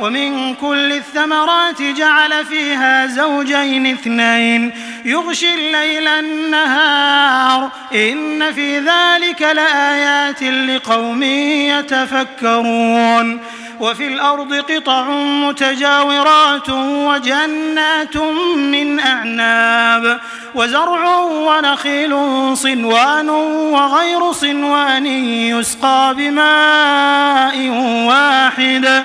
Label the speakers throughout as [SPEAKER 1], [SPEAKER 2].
[SPEAKER 1] ومن كل الثمرات جعل فيها زوجين اثنين. يغشي الليل النهار. إن في ذلك لآيات لقوم يتفكرون. وفي الأرض قطع متجاورات وجنات من أعناب. وزرع ونخيل صنوان وغير صنوان يسقى بماء واحد.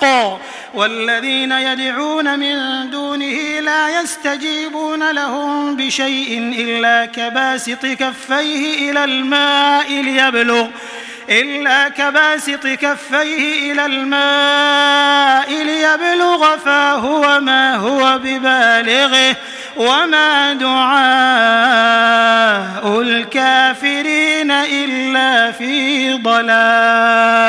[SPEAKER 1] حقا والذين يدعون من دونه لا يستجيبون لهم بشيء إلا كباسط كفيه إلى الماء ليبلغ إلا كباسط كفيه إلى الماء ليبلغ فاه وما هو ببالغه وما دعاء الكافرين إلا في ضلال